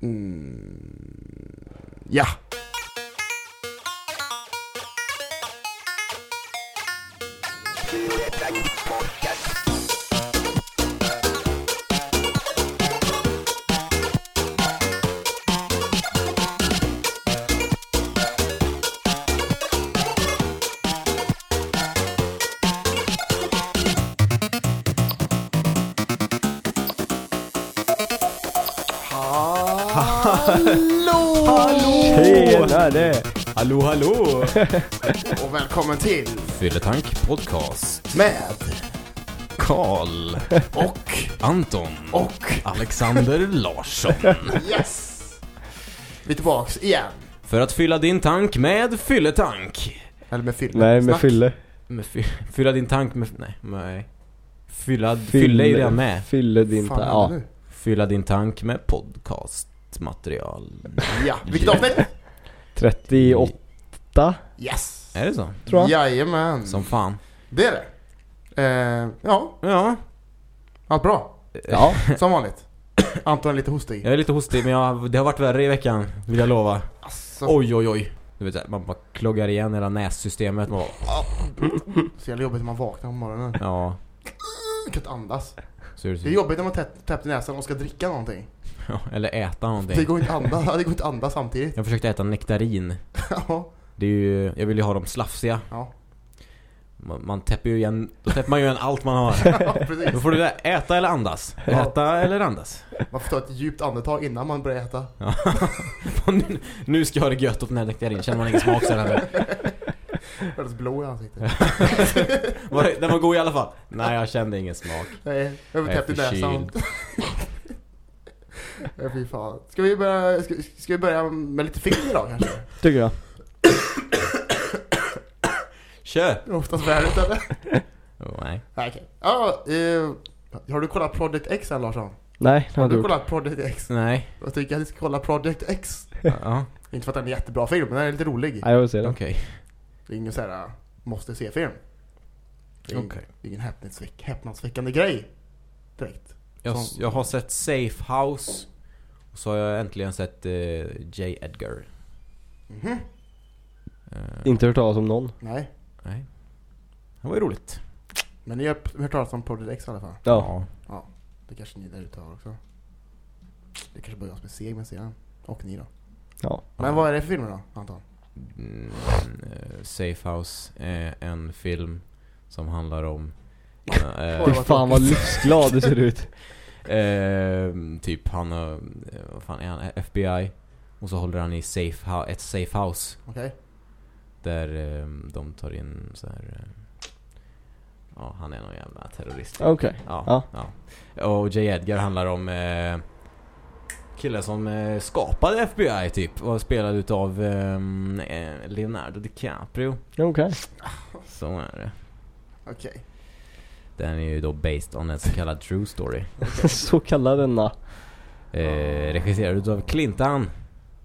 Mm, ja. Hallå hallå! Och välkommen till Fylletank podcast. med Karl och Anton och Alexander Larsson. yes! Vi är tillbaks igen. För att fylla din tank med fylletank. Eller med fylla. Nej, med Snack. fylle. Med fy, fylla din tank med... Nej, nej. Fylla, fylla är ju redan med. Fylle din Fan, ta- ja. Fylla din tank med podcastmaterial. Ja, vilket avsnitt? 38 Yes! Är det så? tror jag. Jajamän. Som fan. Det är det. Eh, ja, Ja. allt bra. Ja. Som vanligt. Anton är lite hostig. Jag är lite hostig men jag, det har varit värre i veckan. Vill jag lova. Alltså, Oj oj oj. Du vet, så här, man bara kloggar igen hela nässystemet. Man bara, Så jävla jobbigt när man vaknar på morgonen. ja. Jag kan inte andas. Så är det, Det är jobbigt när man täppt i näsan och ska dricka någonting. Ja, eller äta någonting. Det går inte att andas, det går inte att andas samtidigt. Jag försökte äta nektarin. Ja, Det är ju, jag vill ju ha dem slafsiga. ja. Man, man täpper ju igen, då täpper man ju igen allt man har. ja. Då får du äta eller andas. Ja. Äta eller andas. Man får ta ett djupt andetag innan man börjar äta. Och nu, nu ska jag ha det gött åt den här nektarin, känner man ingen smak sen heller. Alldeles blå i ansiktet. Var det- Den var god i alla fall. Nej, jag kände ingen smak. Nej, jag var täppt i näsan. Ja, fy fan. Ska vi börja, ska, ska vi börja med lite film idag kanske? Tycker jag. Kör! Det är Oftast värdigt eller? Oh, nej. Nej, okej. Ja, eh, har du kollat Project X än Larsson? Nej, det Har har du du gjort. kollat Project X? Nej. Jag tycker att vi ska kolla Project X. Ja, Inte för att den är en jättebra film, men den är lite rolig. Nej, jag vill se den. okej. Det är ingen sån här måste se-film. Det är Okej. det är ingen häpnadsväck, häpnadsväckande grej. Direkt. Jag, Som- jag har sett Safe House. Och så har jag äntligen sett eh, J. Edgar. Mhm. Eh, Inte hört talas om någon. Nej. nej. Det var ju roligt. Men ni har hört talas om Project X i alla fall. Ja. Det kanske ni där ute har också. Det kanske bara jag som är seg med serien. Och ni då. Ja. Men vad är det för filmer då, Anton? Mm, eh, Safe House är en film som handlar om eh, Fy fan vad livsglad du ser ut. eh, typ han har, eh, vad fan är han, FBI och så håller han i safe ett safe house Okej? där eh, de tar in så här. eh, ja han är någon jävla terrorist. Okej. Ja, Ja. ja. Och J. Edgar handlar om eh, killen som eh, skapade FBI typ och spelad utav ehm, eh, Leonardo DiCaprio. Okej. Så är det. Okej. Den är ju då based on en så kallad true story. Så kallar denna. Eh, regisserad utav Clinton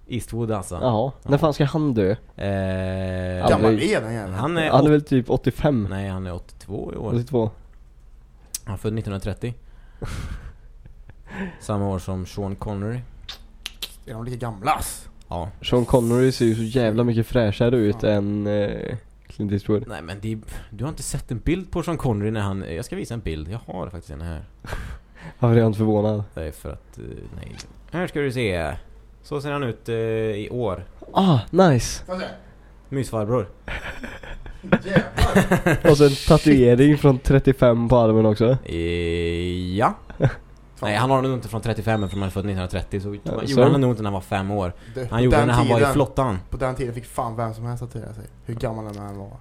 Eastwood alltså. Jaha. När fan ska han dö? Eh. Gammal är den jäveln. han är... Han är väl typ 85? Nej, han är 82 i år. 82? Han är född 1930. Samma år som Sean Connery. Är de lika gamla? Ja. Sean Connery ser ju så jävla mycket fräschare ut Ja. än eh, Clint Eastwood. Nej men det, du har inte sett en bild på Sean Connery när han... Jag ska visa en bild. Jag har faktiskt en här. Varför är inte förvånad? Det är för att... eh, nej. Här ska du se. Så ser han ut eh, i år. Ah, nice! Mysfarbror. Och så en tatuering från 35 på armen också. Eh, ja. Nej han har nog inte från 35 men från han är född 1930 så Ja, gjorde så. han nog inte när han var fem år. Det- Han gjorde den när han var i tiden- flottan. På den tiden fick fan vem som helst tatuera sig. Hur gammal den än var.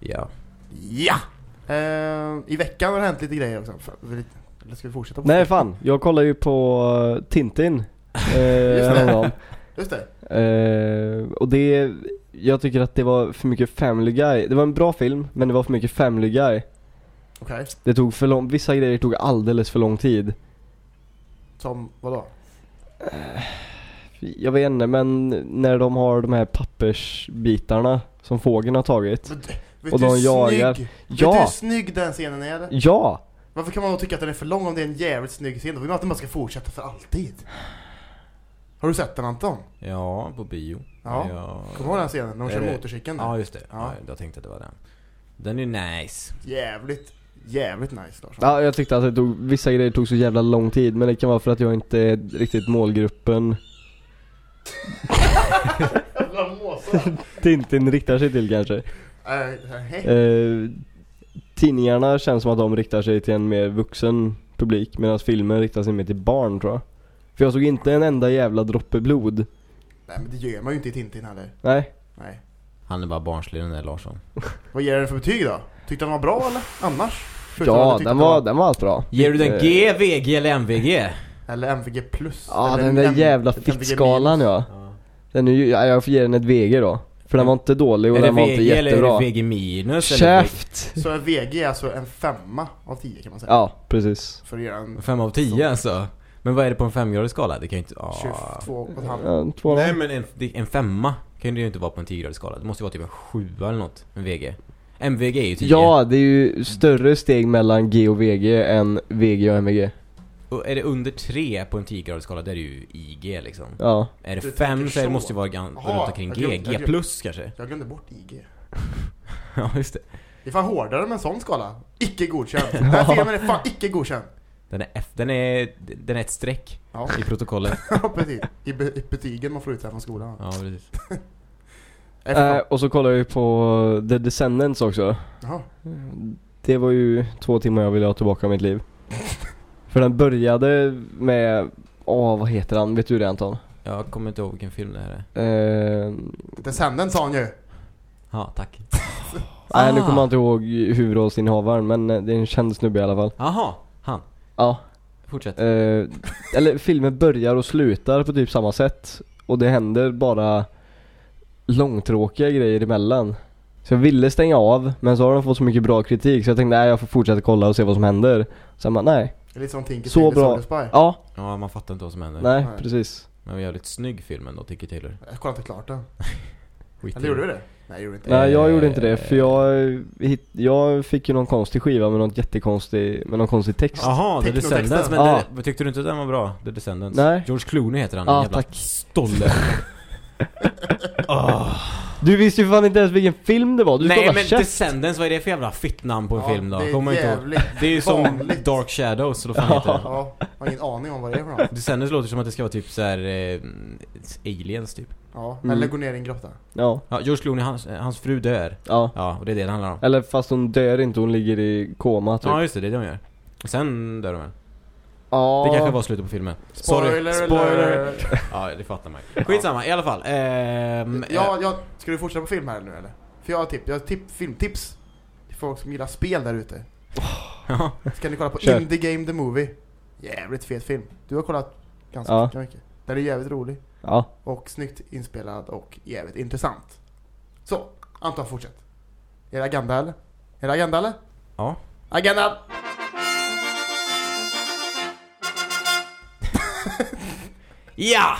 Ja. Ja! Eh, I veckan har det hänt lite grejer också. Eller ska vi fortsätta? på Nej fan, jag kollar ju på eh, Tintin. Eh, Just det. Just det. Eh, och det, jag tycker att det var för mycket Family Guy. Det var en bra film, men det var för mycket Family Guy. Okej. Det tog för lång, vissa grejer tog alldeles för lång tid. Som, vadå? Jag vet inte, men när de har de här pappersbitarna som fågeln har tagit. Men, vet Och du de hur jagar. Snygg, Vet du Ja! hur snygg den scenen är? Ja! Varför kan man då tycka att den är för lång om det är en jävligt snygg scen? Då vill man att bara ska fortsätta för alltid. Har du sett den Anton? Ja, på bio. Ja. Jag... Kommer du ihåg den scenen när de kör motorcykeln? där? Ja, just det. Ja. Ja. jag tänkte att det var den. Den är nice. Jävligt, jävligt nice Larsson. Ja, jag tyckte att det tog, vissa grejer tog så jävla lång tid men det kan vara för att jag inte är riktigt målgruppen Jävla måsar. Tintin riktar sig till kanske. Hej. Eh, tidningarna känns som att de riktar sig till en mer vuxen publik medan filmen riktar sig mer till barn tror jag. För jag såg inte en enda jävla droppe blod. Nej men det gör man ju inte i Tintin heller. Nej. Nej. Han är bara barnslig den där Larsson. Vad ger den för betyg då? Tyckte den var bra eller? Annars? Ja, den var, den var allt bra. Ger du den Eh, G, VG eller MVG? Eller MVG plus. Ja, eller den där M- jävla fittskalan minus. ja. Den är ju, ja, jag får ge den ett VG då. För den var inte dålig och den var inte VG eller är jättebra. det VG minus? eller Käft! Så en VG är alltså en femma av tio kan man säga. Ja, precis. För att göra en VG? Fem av tio alltså? Men vad är det på en femgradig skala? Det kan ju inte... Ah. 22 och ett halvt. Ja, två Nej men en, en femma kan det ju inte vara på en 10-gradig skala. Det måste ju vara typ en sjua eller något. En VG. MVG är ju 10. Ja, det är ju större steg mellan G och VG än VG och MVG. Och är det under 3 på en 10-gradig skala, då är det ju IG liksom. Ja. Är det Du 5 tänker så det så. måste ju vara Jaha, runt omkring G. G plus kanske. Jag glömde bort IG. Ja just det. Det är fan hårdare med en sån skala. Icke godkänd. Den här filmen är fan icke godkänd. Den är, F, den är, den är ett streck Ja, i protokollet. ja, precis. I, be, I betygen man får ut sen från skolan. Ja precis. Äh, Äh, och så kollar jag ju på The Descendants också. Jaha. Det var ju två timmar jag ville ha tillbaka i mitt liv. För den började med, åh vad heter han? Vet du det Anton? Jag kommer inte ihåg vilken film det här är. Eh, Descendant sa han ju. Ja, tack. Nej nu Ah. kommer jag inte ihåg huvudrollsinnehavaren men eh, det är en känd snubbe i alla fall. Jaha, han. Ja. Fortsätt. Eh, eller filmen börjar och slutar på typ samma sätt. Och det händer bara långtråkiga grejer emellan. Så jag ville stänga av men så har de fått så mycket bra kritik så jag tänkte nej jag får fortsätta kolla och se vad som händer. Sen bara nej. Det är lite som Tinker Så bra. Spy. Ja, Ja, man fattar inte vad som händer. nej Nej. precis. Men det var jävligt snygg film ändå, Ticky Taylor. Jag kollade inte klart den. Skit i Eller gjorde vi det? Nej, gjorde vi inte. Nej jag Eh, gjorde inte det för jag, hitt- jag fick ju någon konstig skiva med något jättekonstig, med någon konstig text. Jaha, The Technotexten. Descendants. Men Ja. det, tyckte du inte att den var bra? The Descendants? Nej. George Clooney heter han, Ja, en jävla tack. stolle. Du visste ju fan inte ens vilken film det var, du Nej men käft. Descendants, vad är det för jävla fittnamn på en Ja, film då? det är Kommer jag inte ihåg. jävligt Det är ju som. Dark Shadows, eller vad fan heter det? Ja, jag har ingen aning om vad det är för något. Descendants låter som att det ska vara typ såhär, eh, aliens typ. Ja, Mm. eller gå ner i en grotta. Ja, Ja, George Clooney, hans, hans fru dör. ja. Ja, och det är det det handlar om. Eller fast hon dör inte, hon ligger i koma typ. Ja just det, det är det de gör. Och sen dör de väl? Ja. Det kanske var slutet på filmen. Spoiler, Sorry. Spoiler! Ja, det fattar man. Skitsamma, i alla fall. Ehm, Ja, ja, ska du fortsätta på film här nu eller? För jag har tips, jag har tip, filmtips till folk som gillar spel där ute. ja. Ska ni kolla på Kör. Indie Game The Movie? Jävligt fet film. Du har kollat ganska Ja. mycket. Den är jävligt rolig. Ja. Och snyggt inspelad och jävligt intressant. Så, Anton fortsätt. Är det agenda eller? Är det agenda eller? Ja. Agenda! Ja!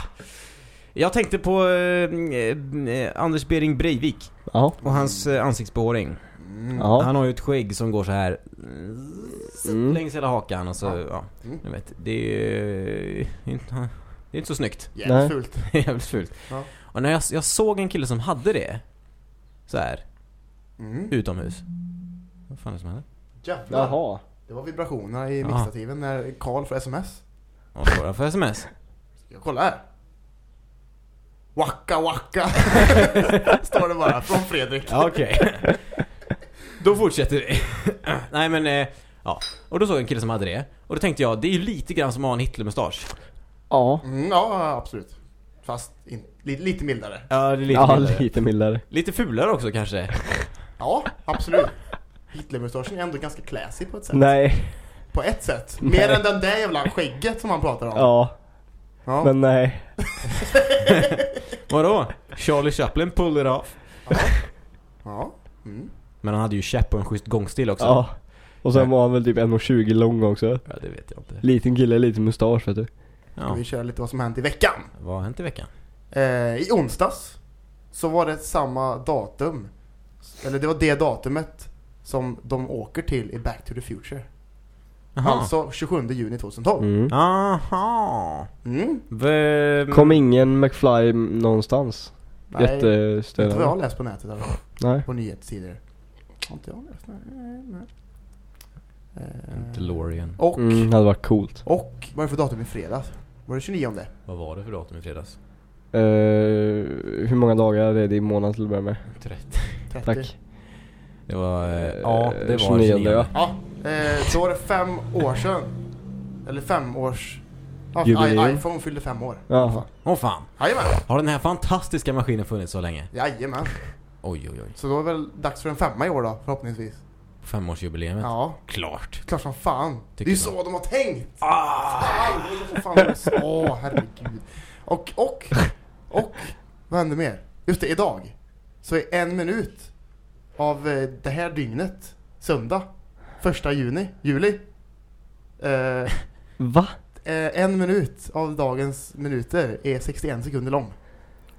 Jag tänkte på eh, eh, Anders Bering Breivik Ja. och hans eh, ansiktsbehåring. Mm. Ja. Han har ju ett skägg som går så här Mm. längs hela hakan och så, Ja. ja. Mm. Du vet, det är inte, det är inte så snyggt. Jävligt fult. Jävligt fult. Ja. Och när jag, jag såg en kille som hade det så här Mm. utomhus. Vad fan är det som händer? Jävlar. Jaha. Det var vibrationerna i Ja. mixstativen när Karl får sms. Vad får för sms? Jag kollar här. Wacka wacka. Står det bara från Fredrik. Ja, okej. då fortsätter vi. Nej men, eh, ja. Och då såg jag en kille som hade det. Och då tänkte jag, det är ju lite grann som att ha en Hitlermustasch. Ja. Mm, ja, absolut. Fast in, li, lite mildare. Ja, det är lite ja, mildare. lite mildare. Lite fulare också kanske. Ja, absolut. Hitlermustaschen är ändå ganska classy på ett sätt. Nej. På ett sätt. Nej. Mer än den där jävla skägget som han pratar om. Ja. Ja. Men nej. Vadå? Charlie Chaplin pulled it off. ja. Mm. Men han hade ju käpp och en schysst gångstil också. Ja. Och sen var han väl typ 1,20 lång också. Ja, det vet jag inte. Liten kille, lite mustasch vet du. Ska Ja. vi köra lite vad som hänt i veckan. Vad har hänt i veckan? Eh, I onsdags så var det samma datum. Eller det var det datumet som de åker till i Back to the Future. Jaha. Alltså 27 juni 2012. Mm. Aha. Mm. Vem... Kom ingen McFly någonstans? Nej, inte vad jag har läst på nätet eller Nej. på nyhetssidor. Har inte jag läst? Nej, nej, nej. Eh, DeLorean. Och, Mm, det hade varit coolt. och vad är det för datum i fredags? Var det 29? Vad var det för datum i fredags? Eh, hur många dagar är det i månaden till att börja med? 30. 30? Tack. Det var... eh, Ja, det var 29, 29. ja. Eh, då var det fem år sedan. Eller fem års... Ja, Jubileum. IPhone fyllde fem år. Åh fan. Jajamän, Har den här fantastiska maskinen funnits så länge? jajamän. Oj, oj, oj. Så då är det väl dags för en femma i år då, förhoppningsvis. Femårsjubileet. Ja, Klart. klart som fan. Det Tycker är ju så de har tänkt! Ah! Fan, det är så fan det så- Åh, herregud. Och, och, och, vad händer mer? Just det, idag. Så är en minut av eh, det här dygnet, söndag, första juni, juli. Eh, Va? eh, en minut av dagens minuter är 61 sekunder lång.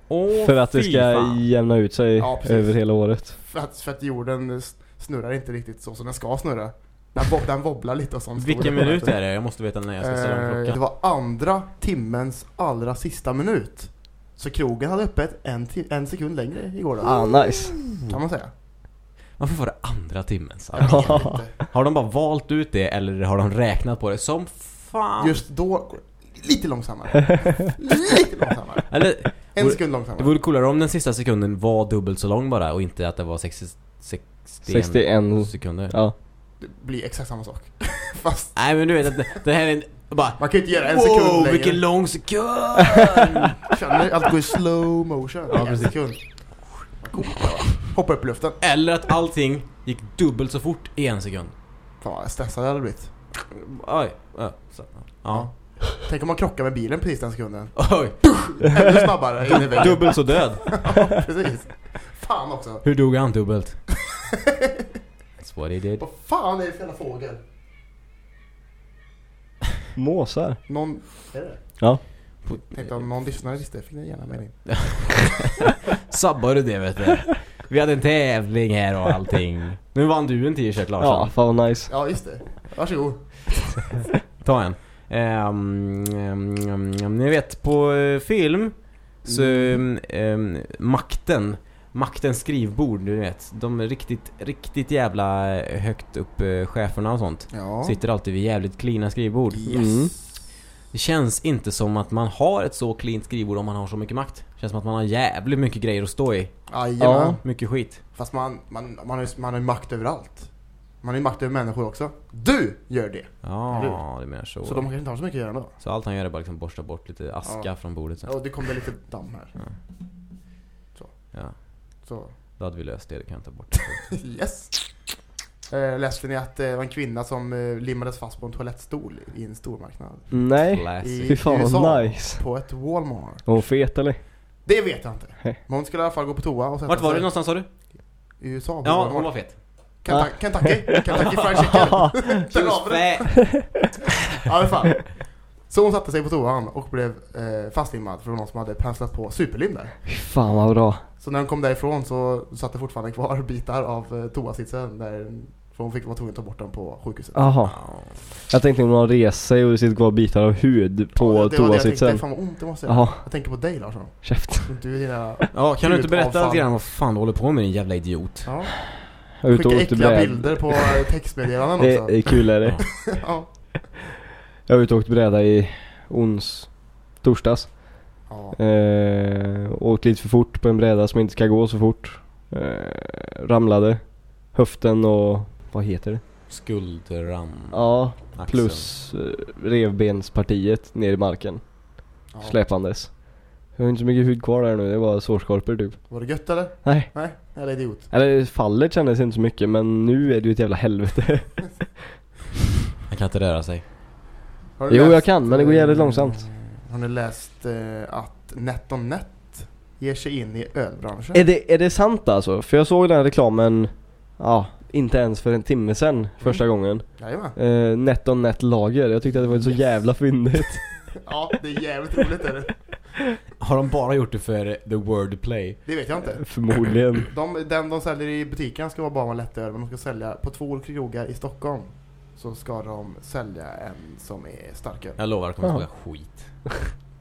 Åh, För att det ska fan. jämna ut sig Ja, över hela året. För att, för att jorden snurrar inte riktigt så som den ska snurra. Den, bo- den wobblar lite och sånt. Vilken minut är det? Jag måste veta när jag ska ställa Eh, det var andra timmens allra sista minut. Så krogen hade öppet en, en sekund längre igår då. Ah, nice. Kan man säga. Varför var det andra timmen? inte. Har de bara valt ut det eller har de räknat på det som fan? Just då, det lite långsammare. Lite långsammare. Eller, En Vore- sekund det långsammare. vore coolare om den sista sekunden var dubbelt så lång bara och inte att det var 60, 61, 61. sekunder. Ja. Det blir exakt samma sak. Fast Nej men du vet att det, det här är en, bara man kan inte göra en sekund Wow, längre. vilken lång sekund! Känner allt går i slow motion. Ja, en precis. sekund. Var. Hoppa upp i luften. Eller att allting gick dubbelt så fort i en sekund. Fan vad stressad jag hade blivit. Oj, ja, så, ja. Tänk om man krockar med bilen precis den sekunden. Oj, Ännu snabbare in i väggen. dubbelt så död. Ja, precis. Fan också. Hur dog han dubbelt? That's what he did. Vad fan är det för jävla fågel? Måsar. Någon... Är det Ja. Tänkte om någon lyssnare visste, fick ni gärna med in. Sabbar du det vet du? Vi hade en tävling här och allting. Nu vann du en t-shirt Ja, Larsson. fan vad nice. Ja, just det. Varsågod. Ta en. Ehm, ehm, ehm, ni vet på eh, film så Mm. ehm, makten Maktens skrivbord, du vet. De är riktigt, riktigt jävla högt upp eh, cheferna och sånt. Ja. Sitter alltid vid jävligt cleana skrivbord. Yes. Mm. Det känns inte som att man har ett så cleant skrivbord om man har så mycket makt. Det känns som att man har jävligt mycket grejer att stå i. Jajamän. Ja. Mycket skit. Fast man, man, man, har ju, man har ju makt överallt. Man har ju makt över människor också. Du gör det! Ja, du menar så. Så de kanske inte har så mycket att göra ändå. Så allt han gör är bara liksom borsta bort lite aska Ja. från bordet sen. Ja, det kom det lite damm här. Ja, Så. då hade vi löst det. Det kan jag ta bort. Yes! Eh, läste ni att det var en kvinna som eh, limmades fast på en toalettstol i en stormarknad? Nej. Classic. Fy fan USA. vad nice. På ett Walmart. Var hon fet eller? Det vet jag inte. Men hon skulle i alla fall gå på toa och sätta Vart var sig du någonstans sa du? i USA. på Ja, Walmart. hon var fet. Kentucky, Kentucky, Kentucky Fried Chicken. Där vi det. Ja, i alla fall. Så hon satte sig på toan och blev eh, fastlimmad för någon som hade penslat på superlim där. Fy fan vad bra. Så när hon kom därifrån så satt det fortfarande kvar bitar av eh, toasitsen där för hon fick vara tvungen att ta bort den på sjukhuset. Jaha. Jag tänkte om hon har rest sig och det sitter kvar bitar av hud på Ja, det var det jag tänkte. toasitsen. Fan vad ont det måste göra. Jaha, Jag tänker på dig Larsson. käft. Du är dina... Ja, kan du inte berätta lite grann vad fan du håller på med din jävla idiot? Ja. Jag är ute och Skicka åkte äckliga bräd. bilder på textmeddelanden Det också. är kul är det. Ja. Jag var ute och åkte bräda i ons... Torsdags. Ja. Eh, åkte lite för fort på en bräda som inte ska gå så fort. Eh, ramlade. Höften och... Vad heter det? Skuldran. Ja, axeln. plus eh, revbenspartiet ner i marken. Ja. Släpandes. Jag har inte så mycket hud kvar där nu, det var sårskorpor typ. Var det gött eller? Nej. Nej, eller idiot. Eller fallet kändes inte så mycket men nu är det ju ett jävla helvete. Han kan inte röra sig. Jo, läst, jag kan, men det går jävligt eh, långsamt. Har ni läst eh, att NetOnNet ger sig in i ölbranschen? är, det, är det sant alltså? För jag såg den här reklamen, ja, inte ens för en timme sedan första gången. Jajamän. Eh, net on net lager. Jag tyckte att det var så Yes. jävla fyndigt. Ja, det är jävligt roligt är det. Har de bara gjort det för the wordplay? Det vet jag inte. Förmodligen. De, den de säljer i butiken ska vara bara en lättöl, men de ska sälja på två olika krogar i Stockholm. så ska de sälja en som är starkare. Jag lovar, det kommer smaka skit.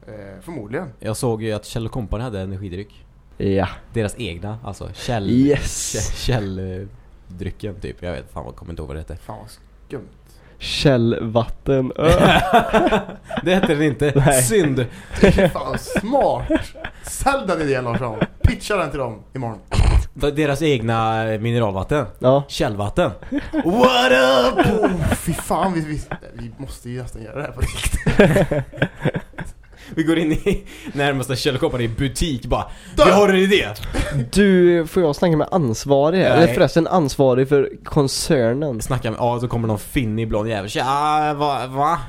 Eh, förmodligen. Jag såg ju att Kjell Company hade energidryck. Ja. Deras egna, alltså Kjell... Yes! Källdrycken typ. Jag vet fan vad kommer inte ihåg vad det hette. Fan vad skumt. Källvatten. det hette den inte. Nej. Synd. Fan smart! Sälj den idén Larsson. Pitcha den till dem imorgon. Deras egna mineralvatten. Ja. Källvatten. What up? Oh, fy fan, vi, vi, vi måste ju nästan göra det här på riktigt. Vi går in i närmaste Kjell Company butik bara. Där! Vi har en idé. Du, får jag snacka med ansvarig här? Nej. Eller förresten ansvarig för koncernen. Snacka med, ja så kommer någon finnig blond jävel. Tja, va? va?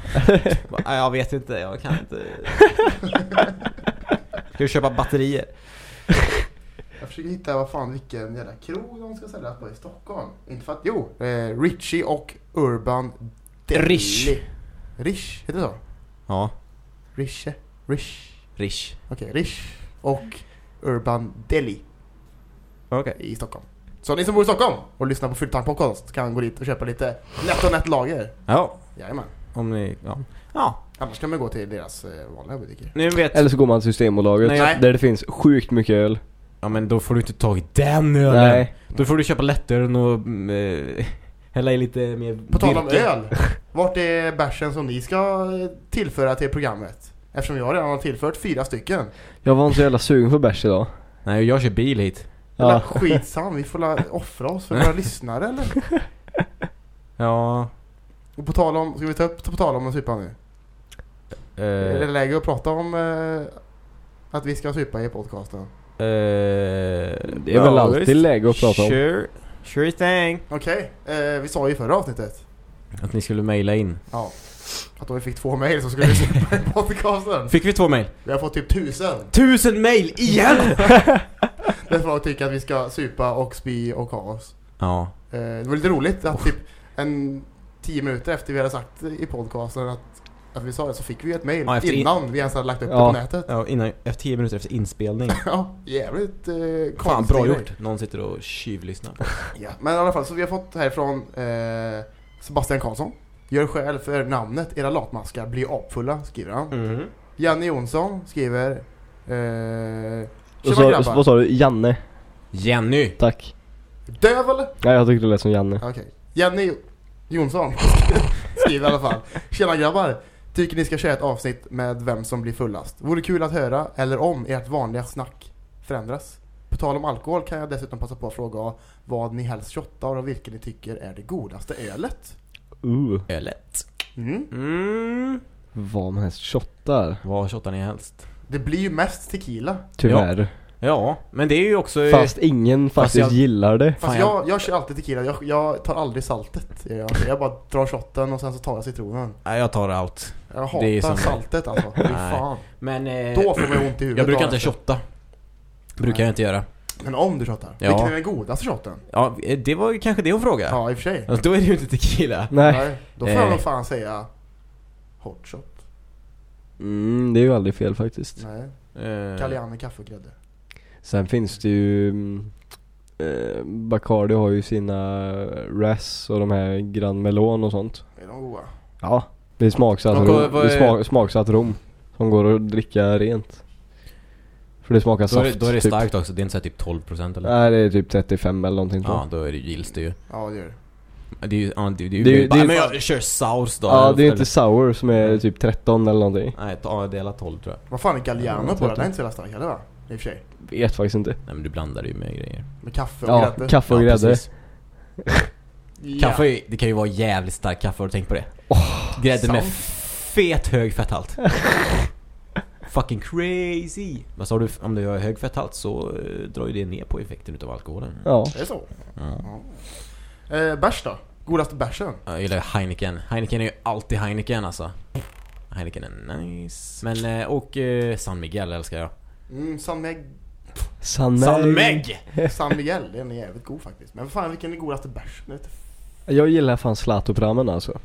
Jag vet inte, jag kan inte. Ska du köpa batterier? Jag försöker hitta vad fan vilken jävla krog de ska sälja på i Stockholm. Inte för att, jo, eh, Richie och Urban Deli. Rish. Rish, heter det så? Ja, Riche? Rish? Rish. Okej, Rish och Urban Deli Okej. i Stockholm. Så ni som bor i Stockholm och lyssnar på Fyltank Podcast kan gå dit och köpa lite lätt och nätt lager. Ja, Jajamän. om ni, ja. Ja, Annars kan man gå till deras eh, vanliga butiker. nu vet. Eller så går man till Systembolaget Nej. där det finns sjukt mycket öl. Ja men då får du inte tag i den ölen. Nej. Då får du köpa lättölen och mm, eh, hälla i lite mer På tal om öl. Vart är bärsen som ni ska eh, tillföra till programmet? Eftersom jag redan har tillfört fyra stycken. Jag var inte så jävla sugen på bärs idag. Nej, jag kör bil hit. Ja. Ja. Skitsam, vi får la offra oss för våra lyssnare eller? Ja. Och på tal om, ska vi ta upp på tal om att supa nu? Är det läge att prata om eh, att vi ska supa i podcasten? eh, Det är väl alltid läge att prata om. Sure. Sure thing. Okej, eh, vi sa ju i förra avsnittet Att ni skulle mejla in. ja, att om vi fick två mejl så skulle vi i podcasten. Fick vi två mejl? Vi har fått typ tusen. Tusen mejl igen! Där folk tycker att vi ska supa och spy och ha oss. ja. Eh, det var lite roligt att typ en tio minuter efter vi hade sagt i podcasten att, att vi sa det så fick vi ett mejl Ja, in- innan vi ens hade lagt upp det Ja. på nätet. Ja, innan, efter tio minuter efter inspelning. Ja, jävligt eh, Fan, konstig bra grej. gjort. Någon sitter och tjuvlyssnar. Ja, men i alla fall så vi har fått härifrån eh, Sebastian Karlsson. Gör skäl för namnet, era latmaskar blir apfulla, skriver han. Mm. Janne Jonsson skriver eh, Tjena så, grabbar. vad sa du? Janne? Jenny! Tack. Döv eller? Nej jag tyckte det lät som Janne. Okej. Jo- Jonsson skriver i alla fall. Tjena grabbar. Tycker ni ska köra ett avsnitt med vem som blir fullast. Vore kul att höra, eller om ert vanliga snack förändras. På tal om alkohol kan jag dessutom passa på att fråga vad ni helst shottar och vilken ni tycker är det godaste ölet. Uh, Ölet. Mm. Mm. vad man helst shottar. Vad shottar ni helst? Det blir ju mest tequila. Tyvärr. Ja, men det är ju också... Fast ingen Fast faktiskt jag- gillar det. Fast jag, jag kör alltid tequila, jag, jag tar aldrig saltet. Jag, jag bara drar shotten och sen så tar jag citronen. Nej, jag tar allt. Jag Det är hatar som- saltet alltså. Fy fan. Men... Eh, Då får man ont i huvudet. jag brukar inte efter. shotta. Brukar Nej. jag inte göra. Men om du shottar? Ja. Vilken är den godaste shotten? Ja, eh, det var ju kanske det att fråga. Ja, i och för sig. Alltså, då är det ju inte tequila. Nej. Då får jag Eh. nog fan säga hot shot. Mm, det är ju aldrig fel faktiskt. Nej. Eh, kaffe och grädde. Sen finns det ju mm, eh, Bacardi har ju sina Ras och de här Grand Melon och sånt. Är de goda? Ja. Det är smaksatt rom. Det är är- smak, smaksatt rom. Som går att dricka rent. För det smakar då, är, saft. det- då är det typ. starkt också, det är inte så här typ 12% eller? Nej det är typ 35 eller någonting Ja, så. då är det, gills det ju. Ja, det gör det. Det är ju, ja, det, det är ju... Det är ju- det är ju men jag kör sours då. Ja det är eller- inte sour som är typ 13 eller någonting. Nej, ta, dela 12 tror jag. Vad fan är Galliano Ja, på den? Den är inte så jävla stark heller va? I och för sig. Vet faktiskt inte. Nej men du blandar ju med grejer. Med kaffe och Ja, grädde. kaffe och Ja, grädde. precis. Ja. Kaffe, är- det kan ju vara jävligt starkt kaffe, har du tänkt på det? Grädde med sant. fet hög fetthalt. Fucking crazy! Vad sa du? Om du har hög fetthalt så eh, drar ju det ner på effekten utav alkoholen. Ja. Det är så. Ja. Ja. Eh, bärs då? Godaste bärsen? Jag gillar Heineken. Heineken är ju alltid Heineken alltså. Heineken är nice. Men, eh, och eh, San Miguel älskar jag. Mm, San, Meg San San Meg! San Miguel, den är jävligt god faktiskt. Men fan, vilken är godaste bärsen? Jag gillar fan Zlatopramen alltså.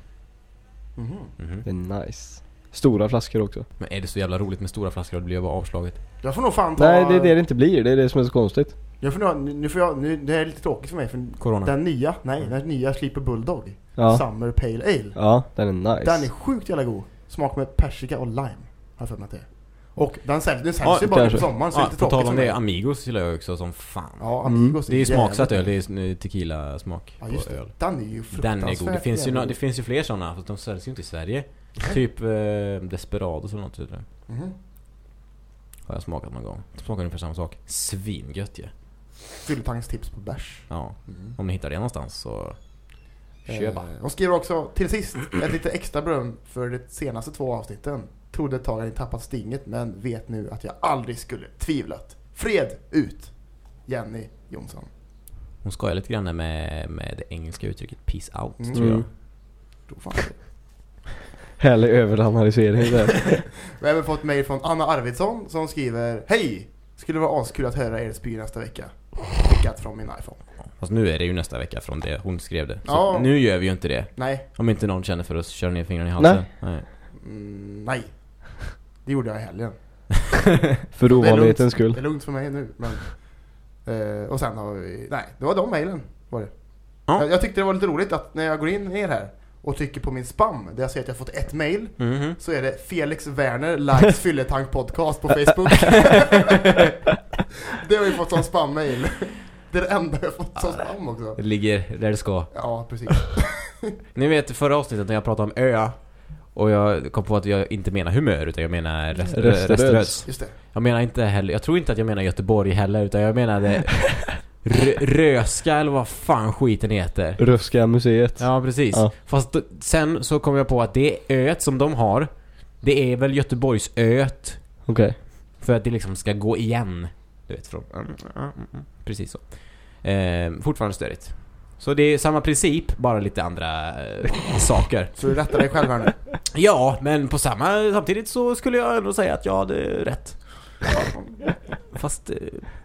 Mhm. Mhm. Det är nice. Stora flaskor också. Men är det så jävla roligt med stora flaskor det blir bara avslaget? Jag får nog fan ta... Nej det är det det inte blir. Det är det som är så konstigt. Nu får jag, nu får jag, nu, det är lite tråkigt för mig för Corona. den nya, nej den nya Sleeper Bulldog. Ja. Summer Pale Ale. Ja, den är nice. Den är sjukt jävla god. Smak med persika och lime. Har jag för mig att det är. Och den säljs, den säljs Ja, ju bara kanske. på sommaren så det Ja, lite på tal om det, mig. Amigos gillar jag också som fan. Ja, Mm. Amigos Det är ju smaksatt öl, det är tequila-smak Ja just på det. öl. Den är ju Den är god. Det finns ju, det finns ju fler sådana, fast de säljs ju inte i Sverige. Typ eh, Desperados eller något sådär. Mhm. Har jag smakat någon gång. Det smakar ungefär samma sak. Svingött ju. Fylletankstips på bärs. Ja. Mm. Om ni hittar det någonstans så... Köpa. Eh, De skriver också till sist ett lite extra beröm för de senaste två avsnitten. Trodde ett tag att ni tappat stinget men vet nu att jag aldrig skulle tvivlat. Fred ut! Jenny Jonsson. Hon skojar lite grann med, med det engelska uttrycket 'peace out' Mm. tror jag. Mm. Fan det. Härlig överanalysering där. Vi har även fått mail från Anna Arvidsson som skriver Hej! Skulle vara askul att höra er spy nästa vecka. Skickat från min iPhone. Fast nu är det ju nästa vecka från det hon skrev det. Så Ja. nu gör vi ju inte det. Nej. Om inte någon känner för att köra ner fingrarna i halsen. Nej. Mm, nej. Det gjorde jag i helgen. För Det är ovanlighetens skull. Det är lugnt för mig nu. Men, eh, och sen har vi... Nej, det var de mailen. Var det. Ja. Jag, jag tyckte det var lite roligt att när jag går in ner här och trycker på min spam där jag ser att jag fått ett mail Mhm. så är det Felix Werner likes fylletank podcast på Facebook. det har vi fått som spam-mail. Det är det enda jag fått som spam också. Det ligger där det ska. Ja, precis. Ni vet förra avsnittet när jag pratade om ö och jag kom på att jag inte menar humör utan jag menar rest, resteröds. Just det. Jag menar inte heller, jag tror inte att jag menar Göteborg heller utan jag menade Rö- Röska eller vad fan skiten heter. Röska museet. Ja precis. Ja. Fast sen så kom jag på att det öet som de har det är väl Göteborgsöet Okej. för att det liksom ska gå igen. Du vet från... mm, mm, mm, Precis så. Eh, fortfarande störigt. Så det är samma princip, bara lite andra eh, saker. Så du rättar dig själv här nu. Ja, men på samma... Samtidigt så skulle jag ändå säga att jag hade rätt. Fast eh,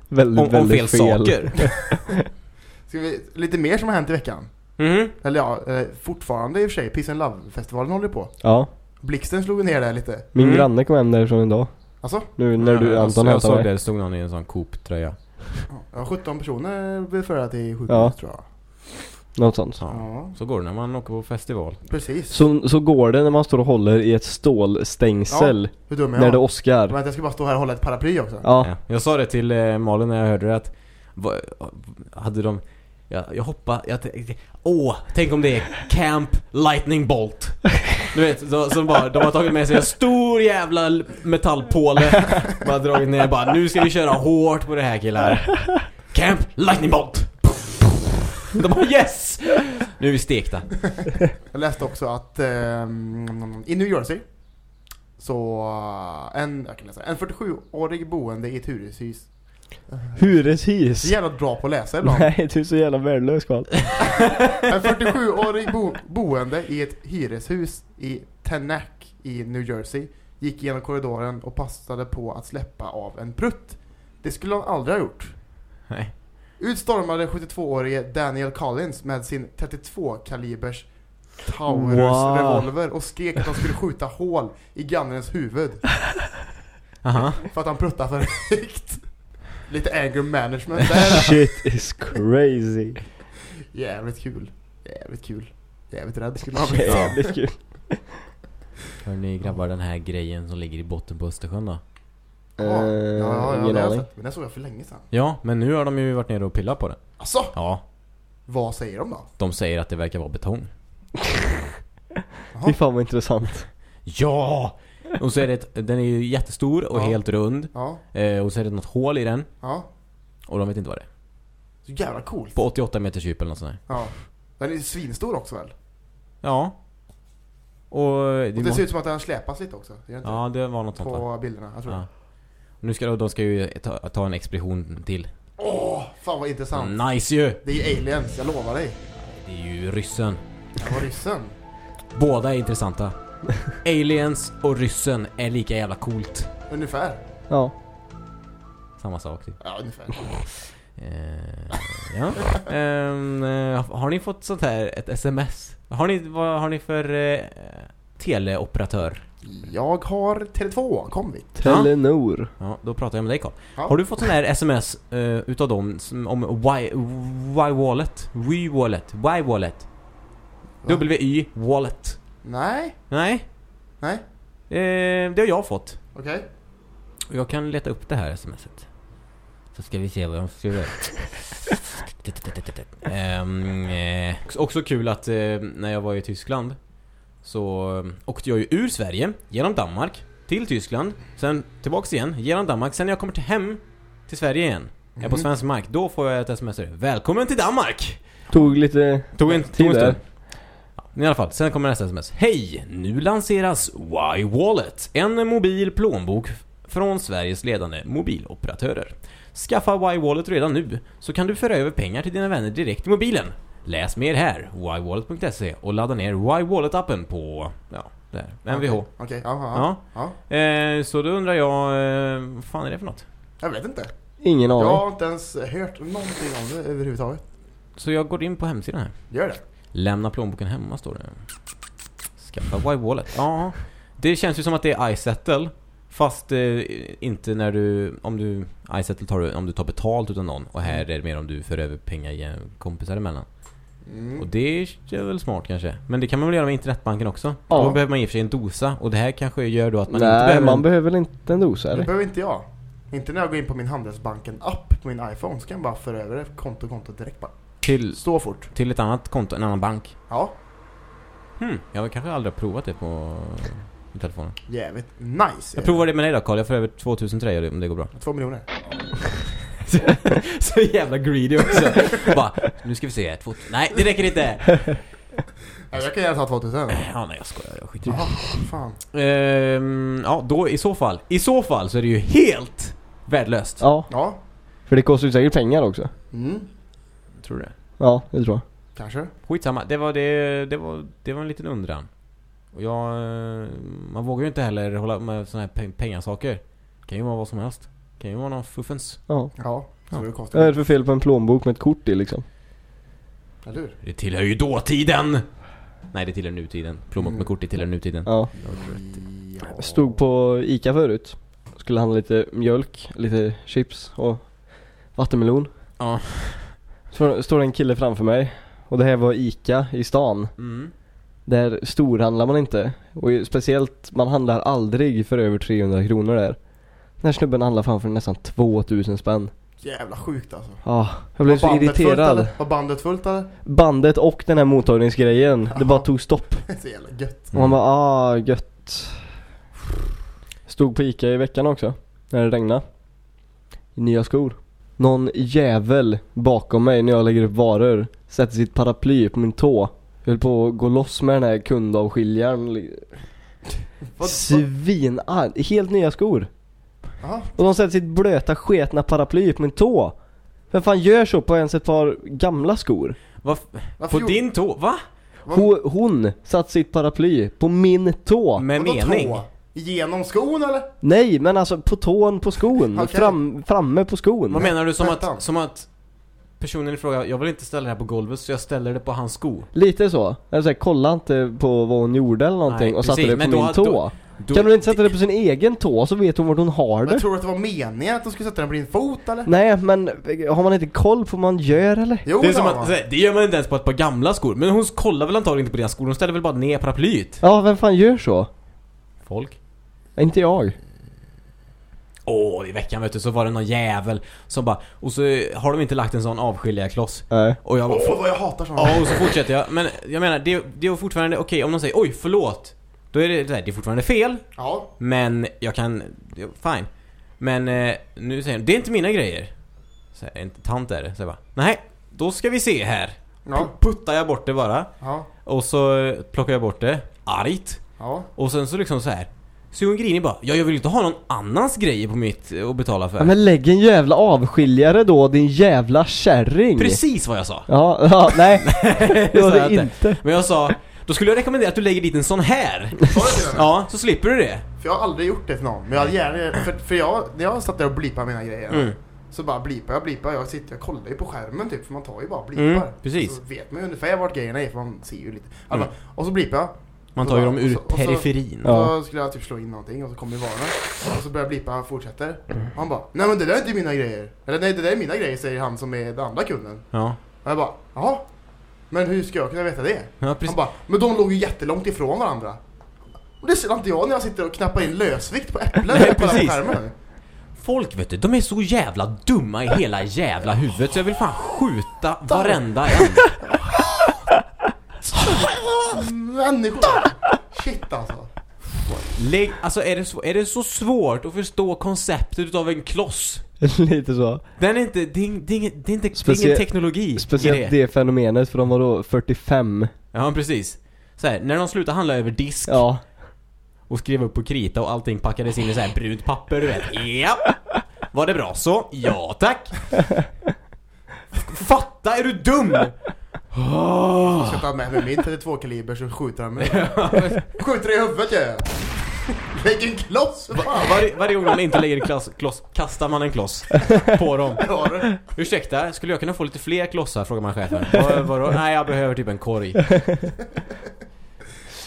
Väldigt, om, om väldigt fel, saker. Ska vi, lite mer som har hänt i veckan. Mhm. Eller ja, eh, fortfarande i och för sig. Peace and Love-festivalen håller på. Ja. Blixten slog ner där lite. Min Mm. granne kom hem därifrån idag. Alltså, Nu när du Ja, Anton jag hämtade såg mig. det, det stod någon i en sån Coop-tröja. ja, 17 personer blev förda till sjukhus Ja. tror jag. Något sånt. Ja. Ja, Så går det när man åker på festival. precis. Så, så går det när man står och håller i ett stålstängsel Hur dum är när jag? det åskar. Vänta, jag ska bara stå här och hålla ett paraply också. Ja. Ja. Jag sa det till eh, Malin när jag hörde det att... Va, hade de... Jag, jag hoppas... Jag, åh! Tänk om det är Camp Lightning Bolt. Du vet, så, som bara, de har tagit med sig en stor jävla metallpåle. Bara dragit ner bara, nu ska vi köra hårt på det här killar. Camp Lightning Bolt! De bara yes! Nu är vi stekta. Jag läste också att ehm, i New Jersey så eh, en, jag kan läsa, en 47-årig boende i ett hyreshus. Så Hyreshis. jävla bra på att läsa ibland. Nej, du är så jävla värdelös Karl. En 47-årig bo, boende i ett hyreshus i Tenack i New Jersey gick genom korridoren och passade på att släppa av en prutt. Det skulle han aldrig ha gjort. Nej. Utstormade 72-årige Daniel Collins med sin 32-kalibers Taurus Wow. revolver och skrek att han skulle skjuta hål i grannens huvud Aha. för att han pruttade för högt. Lite anger management där. Shit is crazy. Jävligt kul. Jävligt kul. Jävligt rädd skulle man bli. Jävligt kul. Hörni grabbar, den här grejen som ligger i botten på Östersjön då? Ja, ja, ja, Eh, ingen det har jag aning. sett. Men den såg jag för länge sedan. Ja, men nu har de ju varit nere och pillat på den. Alltså, Ja, vad säger de då? de säger att det verkar vara betong. Fy fan vad intressant. Ja! Och så är det ett, den är ju jättestor och Ja. helt rund. Ja, Eh, och så är det något hål i den. ja. Och de vet inte vad det är. Så jävla coolt. På 88 meters djup eller något sånt där. Ja. Den är svinstor också väl? Ja. Och det, Och det må- ser ut som att den släpas lite också. Det gör inte Ja, det var något det? sånt va? På bilderna, jag tror Ja. Nu ska de ska ju ta, ta en expedition till. Åh, fan vad intressant. Nice ju! Det är ju aliens, jag lovar dig. Det är ju ryssen. Det var ryssen. Båda är intressanta. Aliens och ryssen är lika jävla coolt. Ungefär. Ja. Samma sak typ. Ja, ungefär. Eh, ja. Ehm, eh, har ni fått sånt här, ett sms? Har ni, vad har ni för eh, teleoperatör? Jag har Tele2 Comvik. Telenor. Ja, då pratar jag med dig Carl. Ja. Har du fått sån här sms uh, utav dem som, om Y, y Wallet? Y Wallet? Y Wallet? Va? W-Y Wallet? Nej, Nej? nej, Eh, det har jag fått. okej. Och jag kan leta upp det här smset. Så ska vi se vad de skriver. Ehm, eh, också kul att eh, när jag var i Tyskland så åkte jag ju ur Sverige, genom Danmark, till Tyskland, sen tillbaks igen, genom Danmark, sen när jag kommer till hem till Sverige igen, jag är på Mhm. svensk mark, då får jag ett sms. Välkommen till Danmark! Tog lite Tog en, tog tid en där. Ja, I alla fall, sen kommer nästa sms. Hej! Nu lanseras Y-Wallet, en mobil plånbok från Sveriges ledande mobiloperatörer. Skaffa Y-Wallet redan nu, så kan du föra över pengar till dina vänner direkt i mobilen. Läs mer här,ywallet.se och ladda ner Y-Wallet-appen på, ja, där, Mvh. Okej, okej, ja, ja, eh, så då undrar jag, eh, vad fan är det för något? Jag vet inte. Ingen Jag aning. har inte ens hört någonting om det överhuvudtaget. Så jag går in på hemsidan här. Gör det. Lämna plånboken hemma står det. Skaffa Y-Wallet. Ja, det känns ju som att det är iSettle. Fast eh, inte när du, om du, iSettle tar du, om du tar betalt utan någon. Och här är det mer om du för över pengar i kompisar emellan. Mm. Och det är väl smart kanske. Men det kan man väl göra med internetbanken också? Ja. Då behöver man i och för sig en dosa. Och det här kanske gör då att man inte Nej, behöver man en... behöver väl inte en dosa Det behöver inte jag. Inte när jag går in på min Handelsbanken-app på min iPhone. Så kan jag bara föra över konto konto direkt bara. till, Så fort. till ett annat konto, en annan bank. Ja, Hmm, jag har kanske aldrig provat det på i telefonen. jävligt nice. Jag provar det med dig då Carl, jag får över 2000 tröjor om det går bra. Två miljoner. Så jävla greedy också. Bara, nu ska vi se. Två, nej, det räcker inte. Ja, jag kan gärna ta 2000. Ja, nej jag skojar. Jag skiter i Jaha, fan. det. Ehm, Ja, då i så fall. I så fall så är det ju helt värdelöst. Ja, Ja. för det kostar ju säkert pengar också. Mm. Tror du det? Ja, det tror jag. Kanske. Skitsamma. Det var, det, det var, det var en liten undran. Och jag... eh, Man vågar ju inte heller hålla med såna här peng- pengasaker. kan ju vara vad som helst. Kan ju vara någon fuffens. Ja. Ja, så Ja. det Vad är det för fel på en plånbok med ett kort i liksom? Eller hur? Det tillhör ju dåtiden! Nej, det tillhör nutiden. Plånbok med kort, det tillhör nutiden. Ja. Stod på Ica förut. Skulle handla lite mjölk, lite chips och vattenmelon. Ja. Så står det en kille framför mig. Och det här var Ica i stan. Mm. Där storhandlar man inte. Och speciellt, man handlar aldrig för över 300 kronor där. Den snubben handlar framför nästan 2000 spänn. Jävla sjukt alltså. Ja, jag blev så Fullt, irriterad. eller? Var bandet fullt eller? Bandet och den här mottagningsgrejen, det Ja. bara tog stopp. så jävla gött. Och man bara ah, gött. Stod på Ica i veckan också, när det regnade. I nya skor. Någon jävel bakom mig när jag lägger upp varor sätter sitt paraply på min tå. Jag höll på att gå loss med den här kundavskiljaren. Svinarg. Helt nya skor. Jaha. Och de sätter sitt blöta sketna paraply på min tå. Vem fan gör så på ens ett par gamla skor? Vad, Varför på gjorde- din tå? Va? vad- Hon, hon satt sitt paraply på min tå. Med vadå mening? tå? Genom skon eller? Nej, men alltså på tån på skon. Okej. Fram, framme på skon. Vad menar du? Som Vänta. att, som att personen i fråga, jag vill inte ställa det här på golvet så jag ställer det på hans sko. Lite så. Eller så här, kolla inte på vad hon gjorde eller någonting Nej, och satte det på men då min har- tå. då- Då, kan hon inte sätta det på sin egen tå så vet hon vart hon har Men det? tror du att det var meningen att de skulle sätta den på din fot eller? Nej, men har man inte koll på vad man gör eller? Jo, det är som att, man. så här, det gör man inte ens på ett par gamla skor. Men hon kollar väl antagligen inte på dina skor, hon ställer väl bara ner paraplyet? Ja, vem fan gör så? Folk? Inte jag. Åh, i veckan vet du så var det någon jävel som bara, och så har de inte lagt en sån avskiljarkloss. Nej. Och jag bara, Åh vad jag hatar såna. Ja, och så fortsätter jag. Men jag menar, det, det är fortfarande okej om någon säger oj, förlåt. Då är det, det är fortfarande fel, Ja. men jag kan, fine. Men eh, nu säger de, det är inte mina grejer. Så här, en tant är det. Så jag bara, nej, då ska vi se här. Ja. Puttar jag bort det bara. Ja. Och så plockar jag bort det, argt. Ja. Och sen så liksom så här. Så hon grinig bara, ja jag vill inte ha någon annans grejer på mitt eh, att betala för. Ja, men lägg en jävla avskiljare då, din jävla kärring. Precis vad jag sa. Ja, ja nej. det var det inte. Men jag sa, då skulle jag rekommendera att du lägger dit en sån här. Ja, så slipper du det. För jag har aldrig gjort det till någon. Men jag hade gärna, för, för jag, när jag satt där och blipade mina grejer. Mm. Så bara blipar jag, blipar jag. sitter, jag kollar ju på skärmen typ, för man tar ju bara blipar. Mm, precis. Så vet man ju ungefär vart grejerna är, för man ser ju lite. Alltså, Mm. Och så blipar jag. Man tar ju dem ur Och så- och så- periferin. Ja. Så skulle jag typ slå in någonting och så kommer varorna. Och så börjar blippa, han fortsätter. Och han bara, nej men det där är inte mina grejer. Eller nej det där är mina grejer säger han som är den andra kunden. Ja. Och jag bara, jaha. Men hur ska jag kunna veta det? Ja, Han bara, men de låg ju jättelångt ifrån varandra. Och det ser inte jag när jag sitter och knappar in lösvikt på äpplen Nej, på skärmen. Folk vet du, de är så jävla dumma i hela jävla huvudet så jag vill fan skjuta varenda en. Människor! Shit alltså. Lägg, alltså är det, så, är det så svårt att förstå konceptet utav en kloss? Lite så. Den är inte, det är, det är, det är inte, det är Specie- ingen teknologi Speciellt det. det fenomenet för de var då 45. Ja, precis. Så här, när de slutade handla över disk Ja. och skrev upp på krita och allting packades in i så här brunt papper, du vet. Ja. Var det bra så? Ja, tack. Fatta, är du dum? Jag ska ta med mig min 32 kaliber så skjuter han mig. Skjuter i huvudet gör jag. Lägg en kloss fan. Varje, varje gång någon inte lägger en kloss, kloss, kastar man en kloss på dem. Ursäkta, skulle jag kunna få lite fler klossar? Frågar man chefen. Vad, vadå? Nej, jag behöver typ en korg.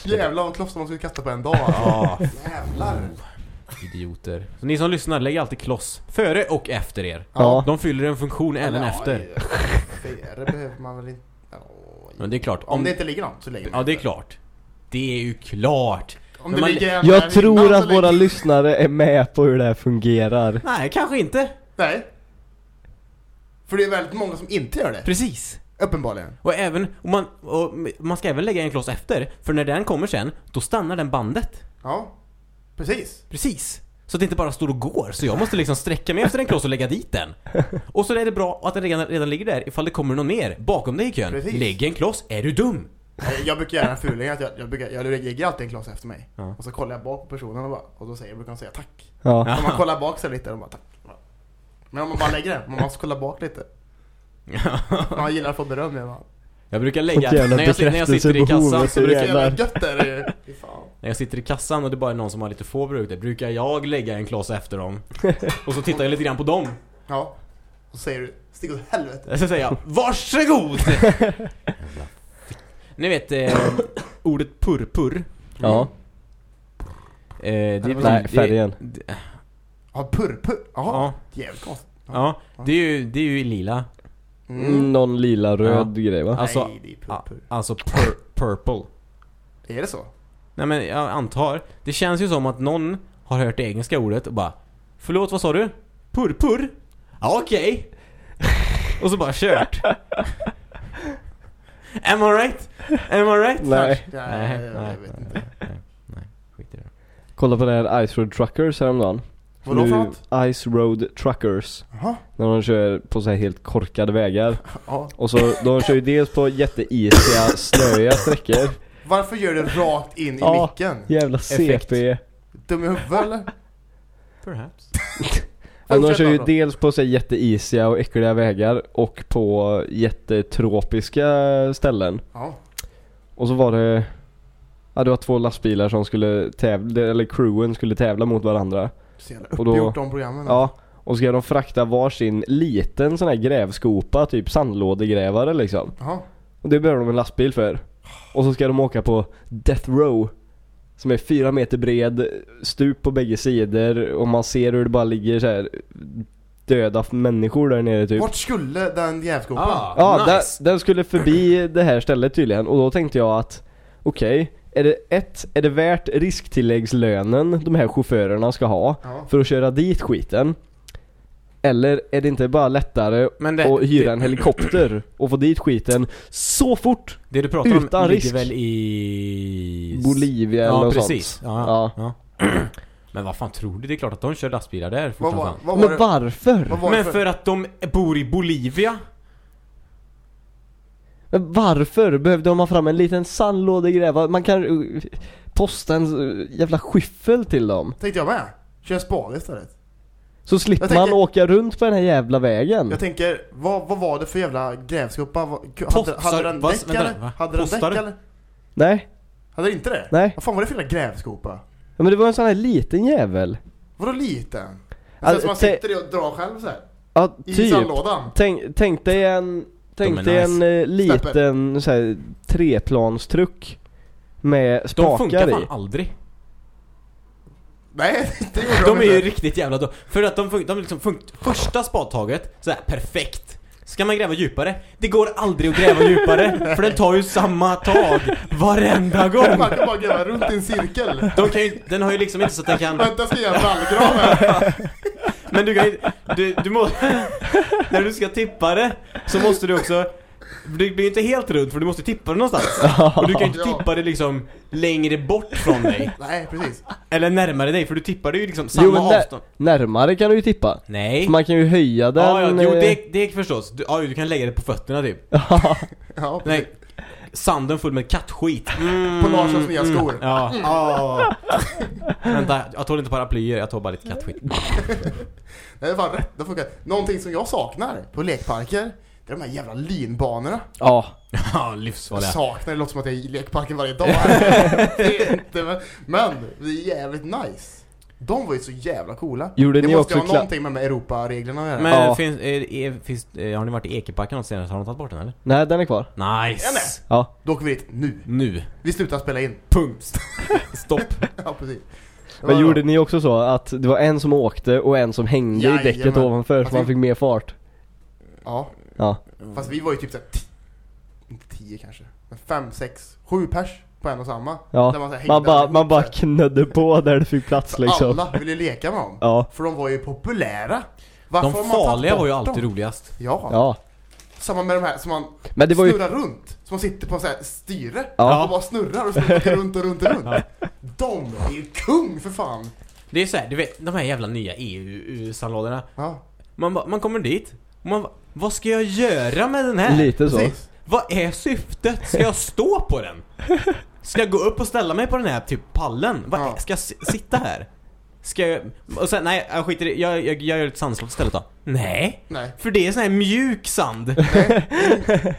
Jävlar vad klossar man skulle kasta på en dag. Ja, Jävlar. idioter. Så ni som lyssnar, lägg alltid kloss. Före och efter er. Ja. De fyller en funktion även Ja, efter. Före behöver man väl inte... Men det är klart. Om Om, det inte ligger någon så lägger man ja, det är klart. Det är ju klart. Om det man- ligger Jag tror att våra lägger- lyssnare är med på hur det här fungerar. Nej, kanske inte. Nej. För det är väldigt många som inte gör det. Precis. Uppenbarligen. Och även, och man, och man ska även lägga en kloss efter. För när den kommer sen, då stannar den bandet. Ja. Precis. Precis. Så att det inte bara står och går. Så jag måste liksom sträcka mig efter en kloss och lägga dit den. Och så är det bra att den redan, redan ligger där ifall det kommer någon mer bakom dig i kön. Precis. Lägg en kloss, är du dum? Jag- Jag brukar göra en fuling att jag, jag, brukar, jag lägger alltid en kloss efter mig. Ja. Och så kollar jag bak på personen och, bara, och då säger, brukar de säga tack. Ja. Om man kollar bak så lite och bara tack. Men om man bara lägger den, man måste kolla bak lite. Man gillar att få beröm alla fall. Jag brukar lägga, när jag, sitter- när jag sitter i kassan så brukar jag, Jävla gött är det ju. När jag sitter i kassan och det bara är någon som har lite få produkter, brukar jag lägga en kloss efter dem. Och så tittar jag lite grann på dem. Ja. Och så säger du, stick åt helvete. Så säger jag Varsågod! Ni vet eh, ordet purpur. Ja. Eh, det betyder- Nej, färgen. Det, Ja, purpur. Jaha. ja, Jävligt konstigt. ja, det är ju, det är ju i lila. Mm, någon lila röd grej va? Alltså- Nej, det är Ja, purpur. alltså pur, purple. Är det så? Nej men jag antar. Det känns ju som att någon har hört det engelska ordet och bara Förlåt, vad sa du? Purpur? Ja, okej. och så bara kört. Am I right? Am I right? Nej. Ja, Nej, jag, nej, jag vet inte. nej, nej, skit i det. Kolla på det här Ice Road Truckers häromdagen. Vadå för Nu- något? Ice Road Truckers. Jaha. När de kör på så här helt korkade vägar. Ja. Och så, de kör ju dels på jätteisiga, snöiga sträckor. Varför gör du rakt in i Ja. micken? Jävla Effekt. CP. Dum i huvudet eller? Perhaps. De kör ju dels på här jätteisiga och äckliga vägar och på jättetropiska ställen. Ja. Och så var det Ja det var två lastbilar som skulle tävla, eller crewen skulle tävla mot varandra. Så jävla Och då- uppgjort de programmen. Ja, och så ska de frakta varsin liten sån här grävskopa, typ sandlådegrävare liksom. Jaha. Och det behöver de en lastbil för. Och så ska de åka på Death Row. Som är fyra meter bred, stup på bägge sidor och man ser hur det bara ligger så här döda människor där nere typ. Vart skulle den jävskopan? Ah, Ja, nice. den, den skulle förbi det här stället tydligen och då tänkte jag att okej, är det ett, är det värt risktilläggslönen de här chaufförerna ska ha Ja. för att köra dit skiten? Eller är det inte bara lättare Men det, att hyra det, en helikopter och få dit skiten så fort? det du pratar om utan ligger risk. väl i... Bolivia eller Ja, något precis. sånt. Ja, ja. Men vad fan tror du? Det är klart att de kör lastbilar där Vad vad var Men varför? Vad var Men för... att de bor i Bolivia? Men varför behövde de ha fram en liten sandlådegräva? Man kan uh, posta en jävla skyffel till dem. Tänkte jag med. Kör spade istället. Så slipper tänker- man åka runt på den här jävla vägen. Jag tänker, vad, vad var det för jävla grävskopa? Hade, hade den däck eller? Hade den däck det? eller? Nej, Hade det inte det? nej. Vad fan var det för jävla grävskopa? Ja, men det var en sån här liten jävel. Vadå liten? Alltså, Alltså, man te- sitter i och drar själv så här. Ja, I typ. sandlådan? Tänk, tänk dig en, tänk dig nice. en eh, liten så här, treplanstruck. med De spakar funkar i. fan aldrig. Nej, det gjorde De är ju riktigt jävla då. För att de, fun- de liksom fun- första spadtaget, så här perfekt. Ska man gräva djupare? Det går aldrig att gräva djupare, för den tar ju samma tag varenda gång. Man kan bara gräva runt i en cirkel. De kan ju, den har ju liksom inte så att den kan... Vänta, jag ska göra en vallgrav här. Men du kan ju, du, du måste... När du ska tippa det, så måste du också... Det blir inte helt runt för du måste tippa det någonstans. Och du kan ju inte Ja. tippa det liksom längre bort från dig. Nej, precis. Eller närmare dig, för du tippar det ju liksom samma Jo men avstånd. närmare kan du ju tippa. Nej. Man kan ju höja den. Ja, ja, jo eh, det, det förstås. Du, ja, du kan lägga det på fötterna typ. Ja, Nej, sanden full med kattskit. Mm, På Larssons nya skor. Ja. Ah. Vänta, jag tål inte paraplyer, jag tål bara lite kattskit. Det är fan rätt, det funkar. Någonting som jag saknar på lekparker, är de här jävla linbanorna. Ja. Ja, Jag livsfarliga. saknar det, låter som att jag är i lekparken varje dag. inte, men, men det är jävligt nice. De var ju så jävla coola. Gjorde det ni måste också ha någonting med, med Europareglerna att göra. Men Ja. finns, är, är, finns, eh, har ni varit i Ekeparken något senare? Har de tagit bort den eller? Nej den är kvar. Nice! Ja. Då åker vi dit nu. Nu. Vi slutar spela in. Punkt. Stopp. Ja, precis. Men gjorde ni också så att det var en som åkte och en som hängde i däcket Jajamän. ovanför så Alltså- man fick mer fart? Ja, Ja. fast vi var ju typ såhär, ti- inte tio kanske, men fem, sex, sju pers på en och samma. Ja. Där man så här Man bara, man bara knödde på där det fick plats liksom. Alla ville leka med dem. Ja. För de var ju populära. Varför De farliga var ju dem? alltid roligast. Ja. Ja. Samma med de här som man Men det var ju... snurrar runt. Som man sitter på en sån här styre. Ja. Och bara snurrar och snurrar runt och runt och runt. De är ju kung för fan. Det är så här, du vet, de här jävla nya EU-sandlådorna. Ja, Man, man kommer dit, och man vad ska jag göra med den här? Lite så. precis. Vad är syftet? Ska jag stå på den? Ska jag gå upp och ställa mig på den här typ pallen? Vad, Ja. Ska jag si- sitta här? Ska jag... Och sen, nej jag skiter i jag, jag, jag gör ett sandslott istället då. Nej. Nej. För det är sån här mjuk sand. Nej.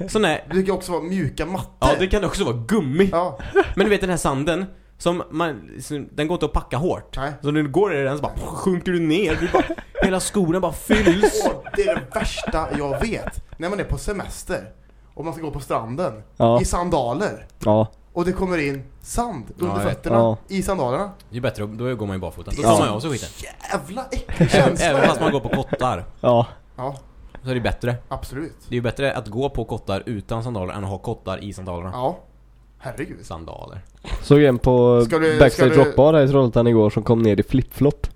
Sån här, Det kan också vara mjuka mattor. ja det kan också vara gummi. Ja. Men du vet den här sanden, som man, som, den går inte att packa hårt. Nej. Så när du går i den så bara sjunker du ner, du bara, hela skorna bara fylls. Och det är det värsta jag vet. När man är på semester och man ska gå på stranden Ja. i sandaler. Ja. Och det kommer in sand under jag vet. fötterna Ja. i sandalerna. Det är bättre, då går man ju barfota. Då tar man ju av sig skiten. Jävla äcklig Även, känsla. även fast man går på kottar. Ja. Ja, Så är det bättre. absolut. Det är ju bättre att gå på kottar utan sandaler än att ha kottar i sandalerna. Ja. Herregud. Sandaler. Såg en på Ska du- Backstage ska du- Rockbar här i Trollhättan igår som kom ner i flipflop.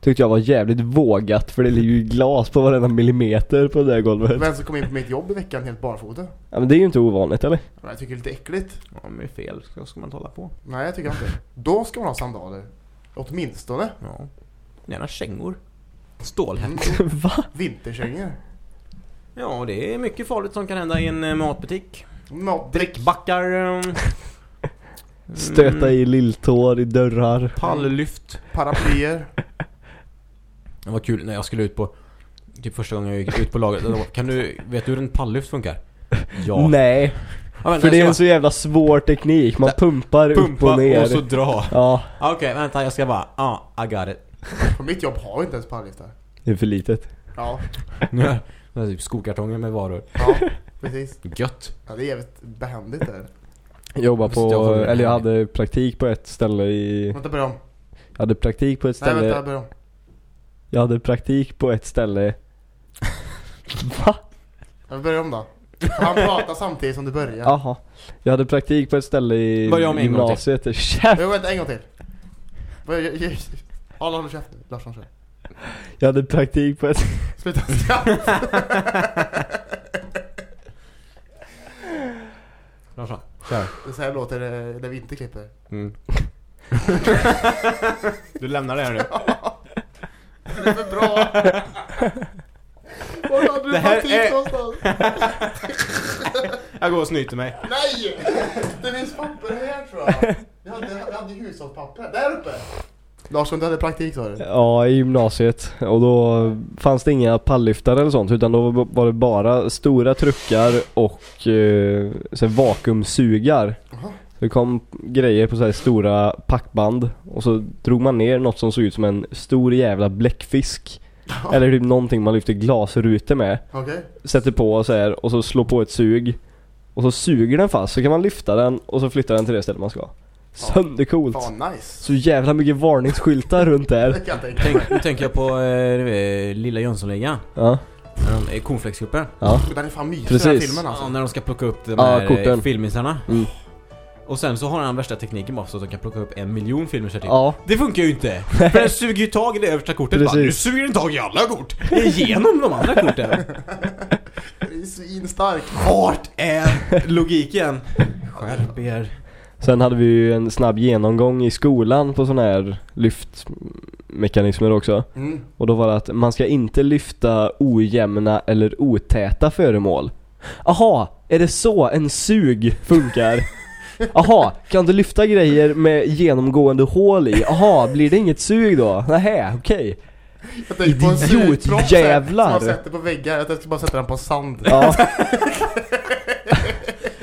Tyckte jag var jävligt vågat för det ligger ju glas på varenda millimeter på det där golvet. Vem som kom in på mitt jobb i veckan helt barfota? Ja men det är ju inte ovanligt eller? Men Jag tycker det är lite äckligt. Ja, men det är fel. Så ska man inte hålla på. Nej, jag tycker inte. Då ska man ha sandaler. Åtminstone. Ja. Gärna kängor. Stålhätt. Va? Vinterkängor. Ja, det är mycket farligt som kan hända i en eh, matbutik. Mat, Drickbackar. eh, Stöta i lilltår i dörrar. Palllyft. paraplyer. Det var kul när jag skulle ut på Typ första gången jag gick ut på lagret. Kan du, vet du hur en palllyft funkar? Ja. Nej, Ja, vänta, för det är en så jävla svår teknik. Man pumpar bara upp pumpa och ner. och så dra. Ja, Okej, vänta jag ska bara, ja, ah, I got it. På mitt jobb har vi inte ens palllyftar. det är för litet. Ja, Är typ skokartonger med varor. ja, precis. Gött. Ja, det är jävligt behändigt där. Jag jag på, eller jag hade praktik på ett ställe i, Vänta, börja om. jag hade praktik på ett Nej, ställe, vänta, börja om. jag hade praktik på ett ställe Va? Ja, börja om då. Han pratar samtidigt som du börjar. Jaha. Jag hade praktik på ett ställe i Börja om en gång gymnasiet. Käft! Jo, vänta, en gång till. Alla håller käften. Larsson kör. Jag hade praktik på ett... Sluta skratta. Larsson, kör. Det så här låter det när vi inte klipper. Mm. Du lämnar det här nu. Det är för bra. Var hade du Det här praktik är- någonstans? Jag går och snyter mig. Nej! Det finns papper här tror jag. Vi hade, vi hade hushållspapper. Där uppe. Larsson, du hade praktik sa du? Ja, i gymnasiet. Och då fanns det inga palllyftare eller sånt utan då var det bara stora truckar och eh, så vakuumsugar. Jaha. Det kom grejer på så här stora packband och så drog man ner något som såg ut som en stor jävla bläckfisk. Eller typ någonting man lyfter glasrutor med. Okej. Sätter på så här och så slår på ett sug. Och så suger den fast så kan man lyfta den och så flytta den till det stället man ska. Söndercoolt. Fan nice. Så jävla mycket varningsskyltar runt där. Tänk, nu tänker jag på eh, Lilla Jönssonligan. Ja, är cornflakescupen. ja. Den är fan mysig den här Precis. filmen alltså. Ja, när de ska plocka upp de Ja, här korten. eh, filmisarna. Mm. Och sen så har han värsta tekniken bara så att de kan plocka upp en miljon filmisar till. Ja, Det funkar ju inte! För den suger ju tag i det översta kortet bara. Nu Precis. suger den tag i alla kort! Genom de andra korten! Det är svinstark. Vart är logiken? Skärp er. Sen hade vi ju en snabb genomgång i skolan på sådana här lyftmekanismer också. Mm. Och då var det att man ska inte lyfta ojämna eller otäta föremål. Aha, är det så en sug funkar? Aha, kan du lyfta grejer med genomgående hål i? Aha, blir det inget sug då? Nähä, okej. Jag tänker på en Idiot, sugpropp här, jävlar. Som man sätter på väggar. Jag ska bara sätta den på sand. Ja,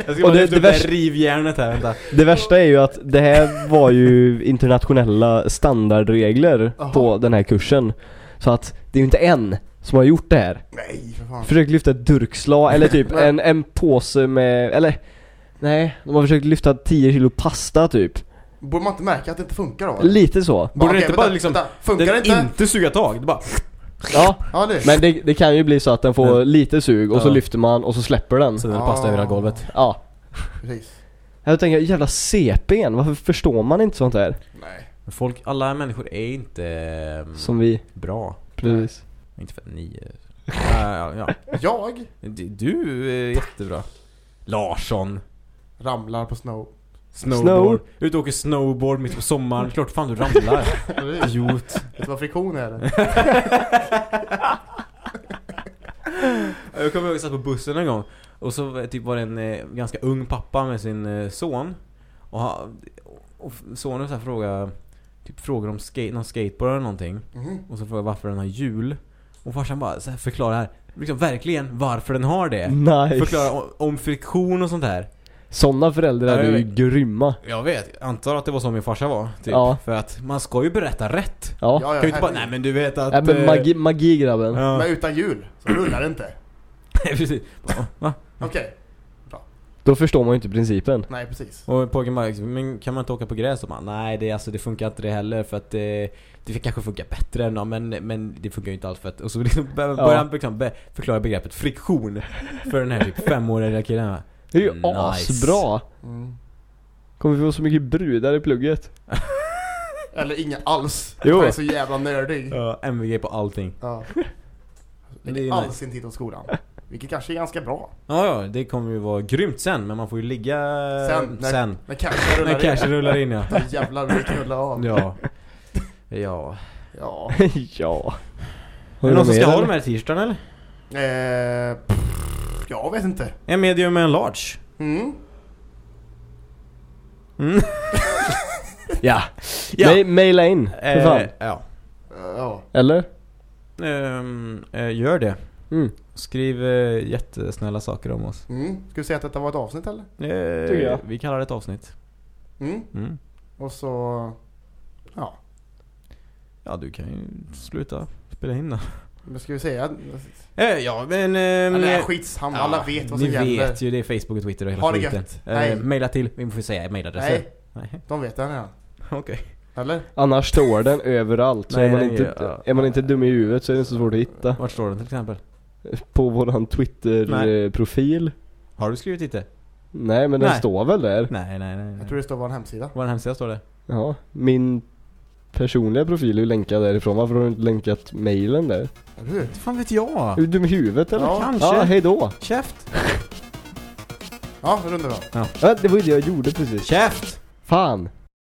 Jag ska Och bara det- det värsta- här rivjärnet här, vänta. det värsta är ju att det här var ju internationella standardregler Aha. på den här kursen. Så att det är ju inte en som har gjort det här. Nej, för fan. Försökt lyfta ett durkslag eller typ en, en påse med, eller Nej, de har försökt lyfta 10 kilo pasta typ. Borde man inte märka att det inte funkar då? eller? Lite så. Borde det Okej, inte bara vänta, liksom- vänta. Funkar det inte? inte suga tag, det bara... Ja, Ja det. men det, det kan ju bli så att den får Mm. lite sug och så Ja. lyfter man och så släpper den. Så den Ah. pasta över hela golvet. Ja. Precis. Jag tänker, jävla CPn, varför förstår man inte sånt här? Nej. Men folk, alla människor är inte ehm, Som vi, bra. precis. Inte för att ni är... ja, ja, ja. Jag Du- Du är jättebra. Larsson. ramlar på snow. Snowboard. Ut och åker snowboard mitt på sommaren. Klart fan du ramlar. Idiot. Vet du vad friktion är? eller? Jag kommer ihåg att jag satt på bussen en gång och så typ var det en eh, ganska ung pappa med sin eh, son och, ha, och sonen så här frågade typ frågade om skate, någon skateboard eller någonting Mhm. och så frågade varför den har hjul och farsan bara så här förklarar liksom verkligen varför den har det. Nice. Förklara om, om friktion och sånt här. Sådana föräldrar Ja, är ju grymma. Jag vet, jag antar att det var så min farsa var. Typ. Ja. För att man ska ju berätta rätt. Ja. Ja, ja, kan ju inte bara, nej men du vet att... Nej men eh, magi, magi grabben. Ja. Men utan hjul så rullar det inte. precis. Bara, Va? Okej. Då förstår man ju inte principen. Nej precis. Och pojken bara, men kan man inte åka på gräs? Och man, nej det, alltså, det funkar inte det heller för att det, det kanske funkar bättre än någon, men, men det funkar ju inte alls för att... Och så liksom bör- börjar Ja. han liksom be, förklara begreppet friktion för den här typ femåriga killen. Det är ju Nice. asbra. Mm. Kommer vi få så mycket brudar i plugget? Eller inga alls. Jo. Jag är så jävla nördig. Ja, MVG på allting. Ja. Det är Lägger all sin tid åt skolan. Vilket kanske är ganska bra. Ja, ja, det kommer ju vara grymt sen, men man får ju ligga Sen, när- sen. När cashen rullar När cashen in. rullar in ja. Då jävlar blir det knulla av. Ja. Ja. Ja. ja. Är det någon som ska ha eller? de här t-shirtarna eller? Eh, pff, jag vet inte. En medium med en large. Mm. Mm. Ja. Ja. Ma- maila in, för fan. Eh, ja. Eh, Ja. Eller? Eh, gör det. Mm. Skriv eh, jättesnälla saker om oss. Mm. Ska vi säga att detta var ett avsnitt eller? Eh, Tycker jag. Vi kallar det ett avsnitt. Mm. Mm. Och så... Ja. Ja, du kan ju sluta spela in då. Vad ska vi säga? Eh, ja, men... ehm, Eller skitsamma, alla vet vad som ni gäller. vet ju, det är Facebook och Twitter och hela Ha det skiten. gött. Eh, maila till, vi får säga mailadresser. Nej, Nej. de vet det redan. Okej. Eller? Annars står den överallt. Så Nej, är, man nej, inte, ja. är man inte dum i huvudet så är det inte så svårt att hitta. Vart står den till exempel? På våran Nej. Twitter-profil. Har du skrivit inte? Nej men den Nej. står väl där. Nej, nej, nej. Jag tror det står på en hemsida. Vår hemsida står det. Ja. Min personliga profil är ju länkad därifrån. Varför har du inte länkat mailen där? Hur? fan vet jag? Är du dum i huvudet eller? Ja, kanske. Ja, hejdå. Käft! Ja, rundar vi av. Ja, det var ju det jag gjorde precis. Käft! Fan.